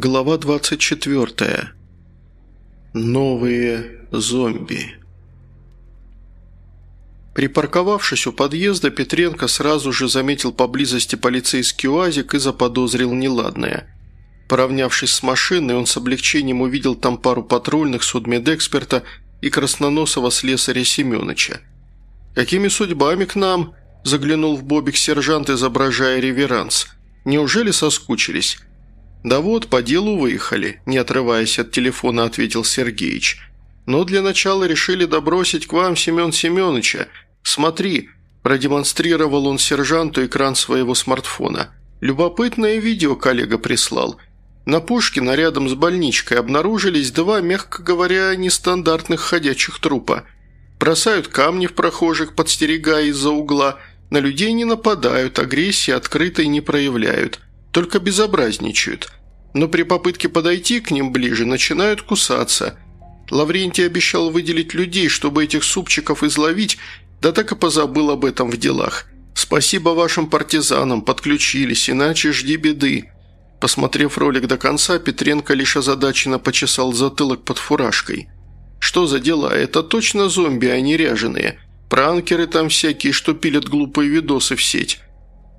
Глава 24. Новые зомби. Припарковавшись у подъезда, Петренко сразу же заметил поблизости полицейский уазик и заподозрил неладное. Поравнявшись с машиной, он с облегчением увидел там пару патрульных, судмедэксперта и красноносого слесаря Семеновича. «Какими судьбами к нам?» – заглянул в бобик сержант, изображая реверанс. «Неужели соскучились?» «Да вот, по делу выехали», – не отрываясь от телефона, ответил Сергеич. «Но для начала решили добросить к вам Семен Семеновича. Смотри», – продемонстрировал он сержанту экран своего смартфона. «Любопытное видео коллега прислал. На Пушкина рядом с больничкой обнаружились два, мягко говоря, нестандартных ходячих трупа. Бросают камни в прохожих, подстерегая из-за угла. На людей не нападают, агрессии открытой не проявляют» только безобразничают. Но при попытке подойти к ним ближе начинают кусаться. Лаврентий обещал выделить людей, чтобы этих супчиков изловить, да так и позабыл об этом в делах. Спасибо вашим партизанам, подключились, иначе жди беды». Посмотрев ролик до конца, Петренко лишь озадаченно почесал затылок под фуражкой. «Что за дела? Это точно зомби, а не ряженые. Пранкеры там всякие, что пилят глупые видосы в сеть.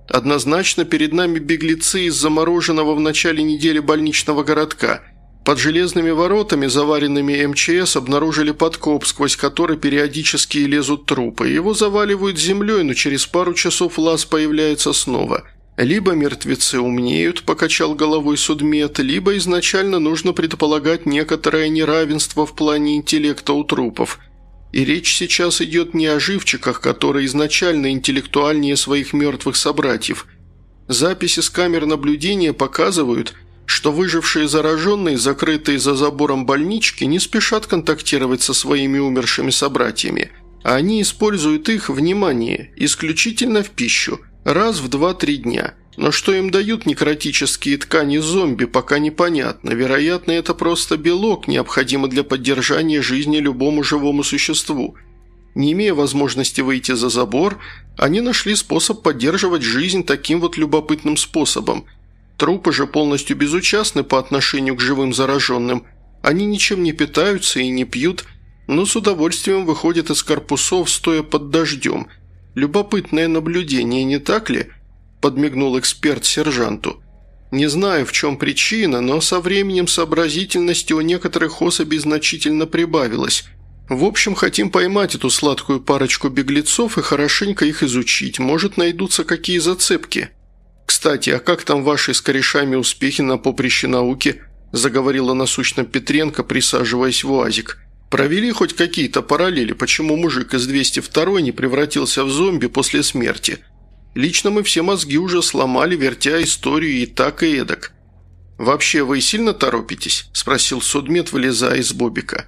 Однозначно перед нами беглецы из замороженного в начале недели больничного городка. Под железными воротами, заваренными МЧС, обнаружили подкоп, сквозь который периодически лезут трупы. Его заваливают землей, но через пару часов лаз появляется снова. Либо мертвецы умнеют, покачал головой судмед, либо изначально нужно предполагать некоторое неравенство в плане интеллекта у трупов – и речь сейчас идет не о живчиках, которые изначально интеллектуальнее своих мертвых собратьев. Записи с камер наблюдения показывают, что выжившие зараженные, закрытые за забором больнички, не спешат контактировать со своими умершими собратьями, а они используют их, внимание, исключительно в пищу, раз в 2-3 дня – но что им дают некротические ткани зомби, пока непонятно. Вероятно, это просто белок, необходимый для поддержания жизни любому живому существу. Не имея возможности выйти за забор, они нашли способ поддерживать жизнь таким вот любопытным способом. Трупы же полностью безучастны по отношению к живым зараженным. Они ничем не питаются и не пьют, но с удовольствием выходят из корпусов, стоя под дождем. Любопытное наблюдение, не так ли – подмигнул эксперт сержанту. «Не знаю, в чем причина, но со временем сообразительности у некоторых особей значительно прибавилось. В общем, хотим поймать эту сладкую парочку беглецов и хорошенько их изучить. Может, найдутся какие зацепки. Кстати, а как там ваши с корешами успехи на поприще науки?» – заговорила насущно Петренко, присаживаясь в УАЗик. «Провели хоть какие-то параллели, почему мужик из 202 не превратился в зомби после смерти?» Лично мы все мозги уже сломали, вертя историю и так, и эдак. «Вообще вы сильно торопитесь?» – спросил судмед, вылезая из бобика.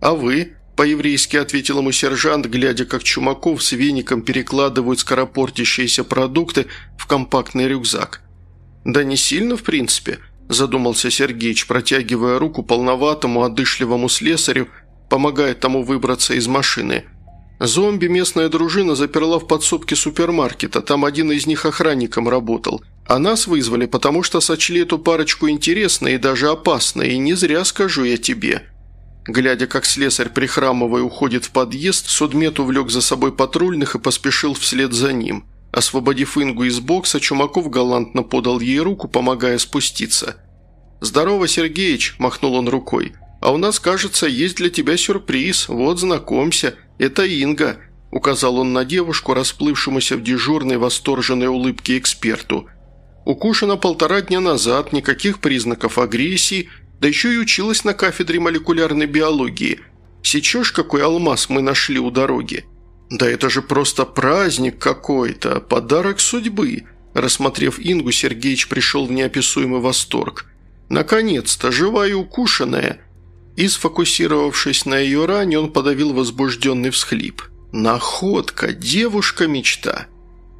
«А вы?» – по-еврейски ответил ему сержант, глядя, как Чумаков с веником перекладывают скоропортящиеся продукты в компактный рюкзак. «Да не сильно, в принципе», – задумался Сергеич, протягивая руку полноватому, одышливому слесарю, помогая тому выбраться из машины – Зомби местная дружина заперла в подсобке супермаркета, там один из них охранником работал. А нас вызвали, потому что сочли эту парочку интересной и даже опасной, и не зря скажу я тебе». Глядя, как слесарь, прихрамывая, уходит в подъезд, судмет увлек за собой патрульных и поспешил вслед за ним. Освободив Ингу из бокса, Чумаков галантно подал ей руку, помогая спуститься. «Здорово, Сергеич!» – махнул он рукой. «А у нас, кажется, есть для тебя сюрприз. Вот, знакомься. «Это Инга», – указал он на девушку, расплывшемуся в дежурной восторженной улыбке эксперту. «Укушена полтора дня назад, никаких признаков агрессии, да еще и училась на кафедре молекулярной биологии. Сечешь, какой алмаз мы нашли у дороги?» «Да это же просто праздник какой-то, подарок судьбы!» Рассмотрев Ингу, Сергеич пришел в неописуемый восторг. «Наконец-то, живая и укушенная!» И, сфокусировавшись на ее ране, он подавил возбужденный всхлип. «Находка! Девушка-мечта!»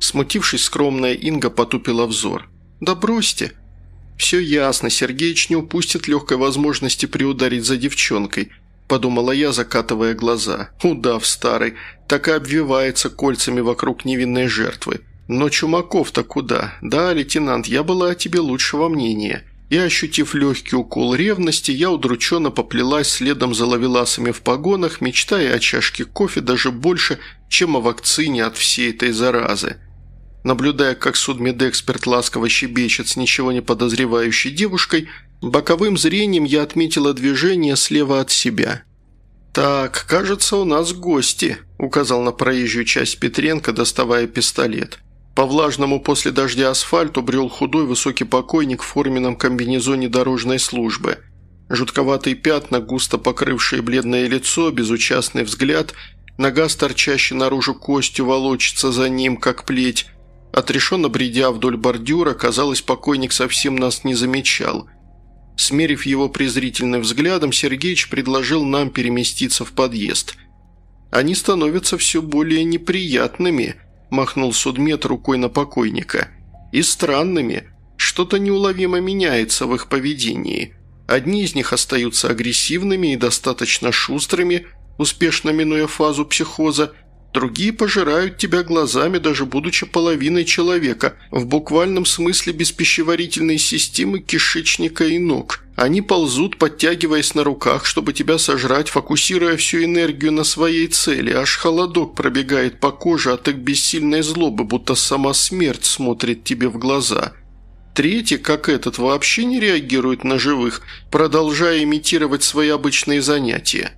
Смутившись, скромная Инга потупила взор. «Да бросьте!» «Все ясно, Сергеич не упустит легкой возможности приударить за девчонкой», подумала я, закатывая глаза. «Удав старый, так и обвивается кольцами вокруг невинной жертвы. Но Чумаков-то куда? Да, лейтенант, я была о тебе лучшего мнения. И, ощутив легкий укол ревности, я удрученно поплелась следом за ловеласами в погонах, мечтая о чашке кофе даже больше, чем о вакцине от всей этой заразы. Наблюдая, как судмедэксперт ласково щебечет с ничего не подозревающей девушкой, боковым зрением я отметила движение слева от себя. «Так, кажется, у нас гости», – указал на проезжую часть Петренко, доставая пистолет. По влажному после дождя асфальту брел худой высокий покойник в форменном комбинезоне дорожной службы. Жутковатые пятна, густо покрывшие бледное лицо, безучастный взгляд, нога с торчащей наружу костью волочится за ним, как плеть. Отрешенно бредя вдоль бордюра, казалось, покойник совсем нас не замечал. Смерив его презрительным взглядом, Сергеич предложил нам переместиться в подъезд. «Они становятся все более неприятными», – махнул судмед рукой на покойника. «И странными. Что-то неуловимо меняется в их поведении. Одни из них остаются агрессивными и достаточно шустрыми, успешно минуя фазу психоза, Другие пожирают тебя глазами, даже будучи половиной человека, в буквальном смысле без пищеварительной системы кишечника и ног. Они ползут, подтягиваясь на руках, чтобы тебя сожрать, фокусируя всю энергию на своей цели. Аж холодок пробегает по коже от их бессильной злобы, будто сама смерть смотрит тебе в глаза. Третьи, как этот, вообще не реагируют на живых, продолжая имитировать свои обычные занятия.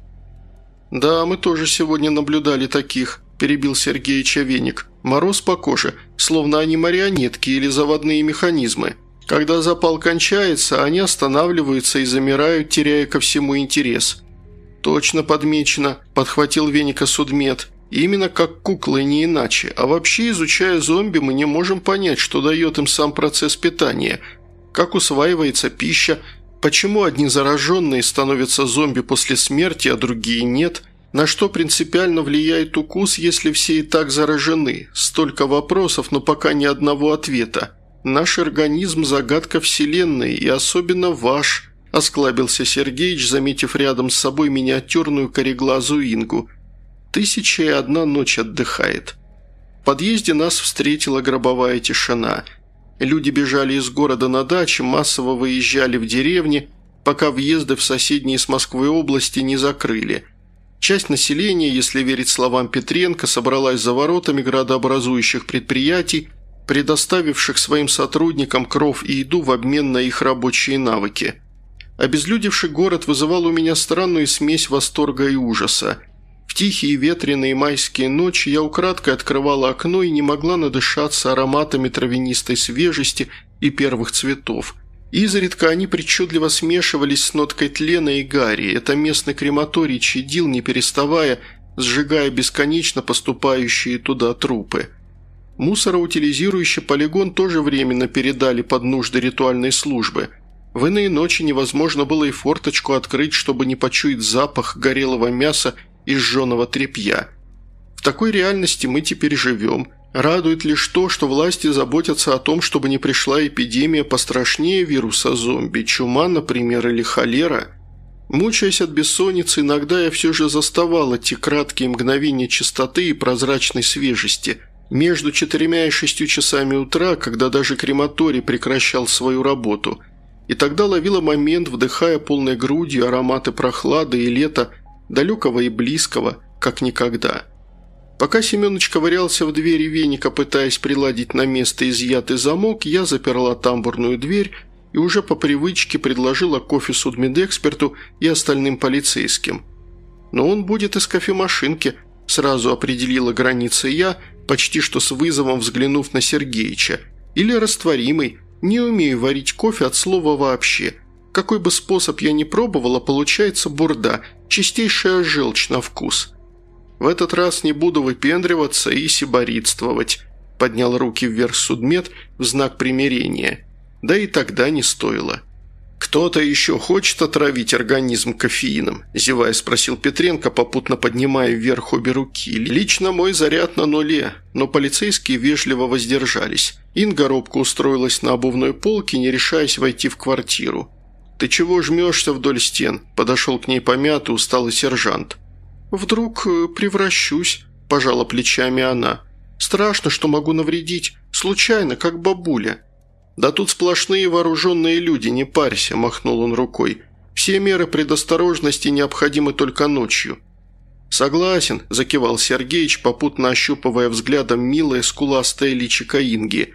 «Да, мы тоже сегодня наблюдали таких», – перебил Сергей Чавеник. «Мороз по коже, словно они марионетки или заводные механизмы. Когда запал кончается, они останавливаются и замирают, теряя ко всему интерес». «Точно подмечено», – подхватил Веника судмед. «Именно как куклы, не иначе. А вообще, изучая зомби, мы не можем понять, что дает им сам процесс питания, как усваивается пища, Почему одни зараженные становятся зомби после смерти, а другие нет? На что принципиально влияет укус, если все и так заражены? Столько вопросов, но пока ни одного ответа. Наш организм – загадка Вселенной, и особенно ваш –– осклабился Сергеич, заметив рядом с собой миниатюрную кореглазую Ингу. «Тысяча и одна ночь отдыхает». В подъезде нас встретила гробовая тишина – Люди бежали из города на дачи, массово выезжали в деревни, пока въезды в соседние с Москвой области не закрыли. Часть населения, если верить словам Петренко, собралась за воротами градообразующих предприятий, предоставивших своим сотрудникам кров и еду в обмен на их рабочие навыки. Обезлюдевший город вызывал у меня странную смесь восторга и ужаса – в тихие ветреные майские ночи я украдкой открывала окно и не могла надышаться ароматами травянистой свежести и первых цветов. Изредка они причудливо смешивались с ноткой тлена и гари. Это местный крематорий чадил, не переставая, сжигая бесконечно поступающие туда трупы. Мусороутилизирующий полигон тоже временно передали под нужды ритуальной службы. В иные ночи невозможно было и форточку открыть, чтобы не почуять запах горелого мяса из жженого тряпья. В такой реальности мы теперь живем. Радует лишь то, что власти заботятся о том, чтобы не пришла эпидемия пострашнее вируса зомби, чума, например, или холера. Мучаясь от бессонницы, иногда я все же заставала те краткие мгновения чистоты и прозрачной свежести. Между четырьмя и шестью часами утра, когда даже крематорий прекращал свою работу. И тогда ловила момент, вдыхая полной грудью ароматы прохлады и лета, далекого и близкого, как никогда. Пока Семенович ковырялся в двери веника, пытаясь приладить на место изъятый замок, я заперла тамбурную дверь и уже по привычке предложила кофе судмедэксперту и остальным полицейским. «Но он будет из кофемашинки», – сразу определила границы я, почти что с вызовом взглянув на Сергеича. «Или растворимый. Не умею варить кофе от слова вообще. Какой бы способ я ни пробовала, получается бурда, чистейшая желчь на вкус. В этот раз не буду выпендриваться и сиборитствовать», – поднял руки вверх судмед в знак примирения. Да и тогда не стоило. «Кто-то еще хочет отравить организм кофеином?» – зевая спросил Петренко, попутно поднимая вверх обе руки. «Лично мой заряд на нуле, но полицейские вежливо воздержались. Инга робко устроилась на обувной полке, не решаясь войти в квартиру. «Ты чего жмешься вдоль стен?» – подошел к ней помятый усталый сержант. «Вдруг э, превращусь», – пожала плечами она. «Страшно, что могу навредить. Случайно, как бабуля». «Да тут сплошные вооруженные люди, не парься», – махнул он рукой. «Все меры предосторожности необходимы только ночью». «Согласен», – закивал Сергеич, попутно ощупывая взглядом милое скуластое личико Инги.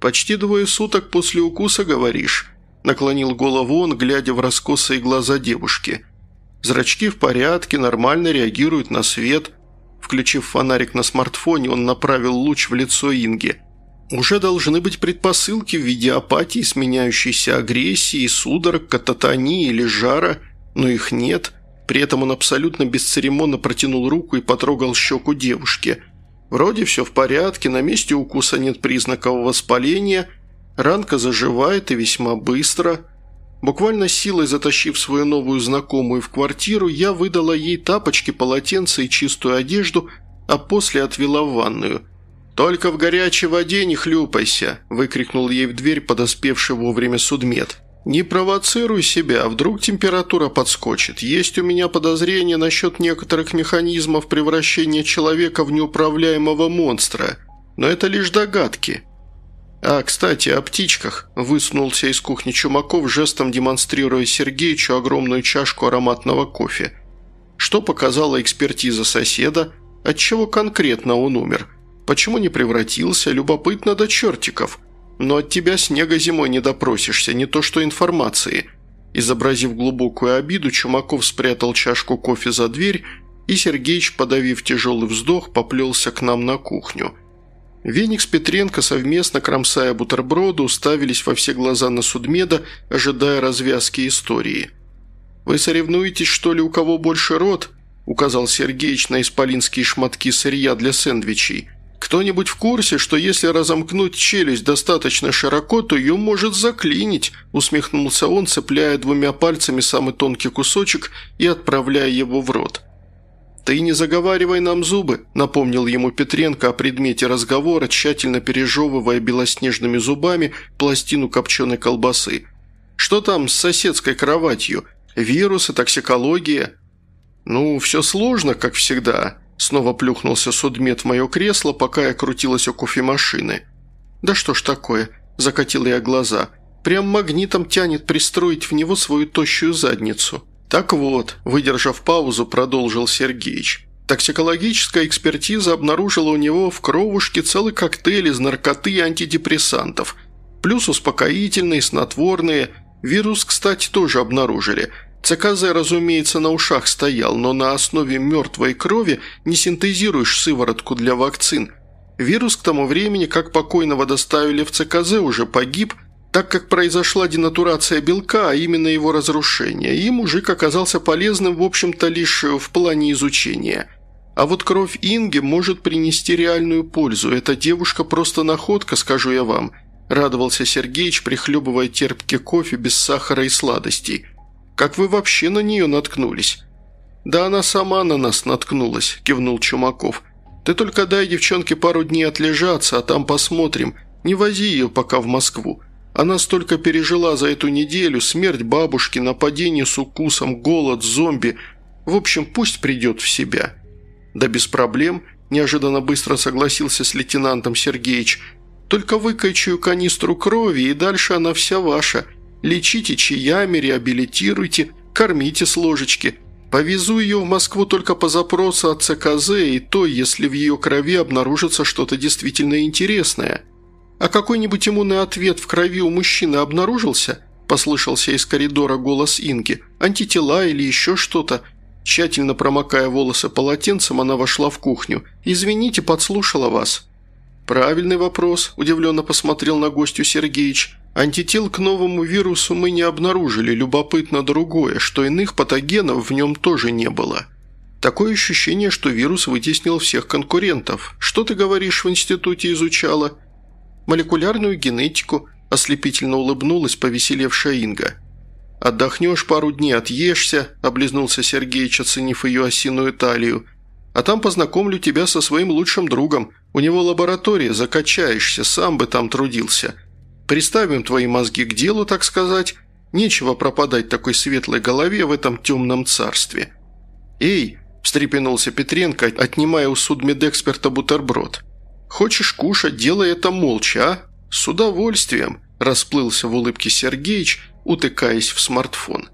«Почти двое суток после укуса, говоришь?» – наклонил голову он, глядя в раскосые глаза девушки. «Зрачки в порядке, нормально реагируют на свет». Включив фонарик на смартфоне, он направил луч в лицо Инги. «Уже должны быть предпосылки в виде апатии, сменяющейся агрессии, судорог, кататонии или жара, но их нет». При этом он абсолютно бесцеремонно протянул руку и потрогал щеку девушки. Вроде все в порядке, на месте укуса нет признаков воспаления, ранка заживает и весьма быстро. Буквально силой затащив свою новую знакомую в квартиру, я выдала ей тапочки, полотенце и чистую одежду, а после отвела в ванную. «Только в горячей воде не хлюпайся!» – выкрикнул ей в дверь подоспевший вовремя судмед. «Не провоцируй себя, вдруг температура подскочит. Есть у меня подозрение насчет некоторых механизмов превращения человека в неуправляемого монстра, но это лишь догадки». «А, кстати, о птичках», – высунулся из кухни Чумаков, жестом демонстрируя Сергеичу огромную чашку ароматного кофе. Что показала экспертиза соседа, отчего конкретно он умер, почему не превратился, любопытно до чертиков – но от тебя снега зимой не допросишься, не то что информации». Изобразив глубокую обиду, Чумаков спрятал чашку кофе за дверь, и Сергеич, подавив тяжелый вздох, поплелся к нам на кухню. Веник с Петренко, совместно кромсая бутерброды, уставились во все глаза на судмеда, ожидая развязки истории. «Вы соревнуетесь, что ли, у кого больше рот?» – указал Сергеич на исполинские шматки сырья для сэндвичей – «Кто-нибудь в курсе, что если разомкнуть челюсть достаточно широко, то ее может заклинить?» – усмехнулся он, цепляя двумя пальцами самый тонкий кусочек и отправляя его в рот. «Ты не заговаривай нам зубы», – напомнил ему Петренко о предмете разговора, тщательно пережевывая белоснежными зубами пластину копченой колбасы. «Что там с соседской кроватью? Вирусы, токсикология?» «Ну, все сложно, как всегда», Снова плюхнулся судмед в мое кресло, пока я крутилась у кофемашины. «Да что ж такое?» – закатила я глаза. «Прям магнитом тянет пристроить в него свою тощую задницу». «Так вот», – выдержав паузу, продолжил Сергеич. Токсикологическая экспертиза обнаружила у него в кровушке целый коктейль из наркоты и антидепрессантов, плюс успокоительные, снотворные. Вирус, кстати, тоже обнаружили – ЦКЗ, разумеется, на ушах стоял, но на основе мертвой крови не синтезируешь сыворотку для вакцин. Вирус к тому времени, как покойного доставили в ЦКЗ, уже погиб, так как произошла денатурация белка, а именно его разрушение, и мужик оказался полезным, в общем-то, лишь в плане изучения. А вот кровь Инги может принести реальную пользу. Эта девушка просто находка, скажу я вам», – радовался Сергеич, прихлебывая терпкий кофе без сахара и сладостей – как вы вообще на нее наткнулись?» «Да она сама на нас наткнулась», – кивнул Чумаков. «Ты только дай девчонке пару дней отлежаться, а там посмотрим. Не вози ее пока в Москву. Она столько пережила за эту неделю, смерть бабушки, нападение с укусом, голод, зомби. В общем, пусть придет в себя». «Да без проблем», – неожиданно быстро согласился с лейтенантом Сергеич. «Только выкачаю канистру крови, и дальше она вся ваша. Лечите чаями, реабилитируйте, кормите с ложечки. Повезу ее в Москву только по запросу от ЦКЗ, и то, если в ее крови обнаружится что-то действительно интересное. А какой-нибудь иммунный ответ в крови у мужчины обнаружился?» – послышался из коридора голос Инги. «Антитела или еще что-то?» Тщательно промокая волосы полотенцем, она вошла в кухню. «Извините, подслушала вас». «Правильный вопрос», – удивленно посмотрел на гостю Сергеич. Антител к новому вирусу мы не обнаружили, любопытно другое, что иных патогенов в нем тоже не было. Такое ощущение, что вирус вытеснил всех конкурентов. Что ты говоришь в институте изучала? Молекулярную генетику, ослепительно улыбнулась повеселевшая Инга. «Отдохнешь пару дней, отъешься», – облизнулся Сергеич, оценив ее осиную талию. «А там познакомлю тебя со своим лучшим другом. У него лаборатория, закачаешься, сам бы там трудился». Приставим твои мозги к делу, так сказать. Нечего пропадать такой светлой голове в этом темном царстве». «Эй!» – встрепенулся Петренко, отнимая у судмедэксперта бутерброд. «Хочешь кушать, делай это молча, а? С удовольствием!» расплылся в улыбке Сергеич, утыкаясь в смартфон.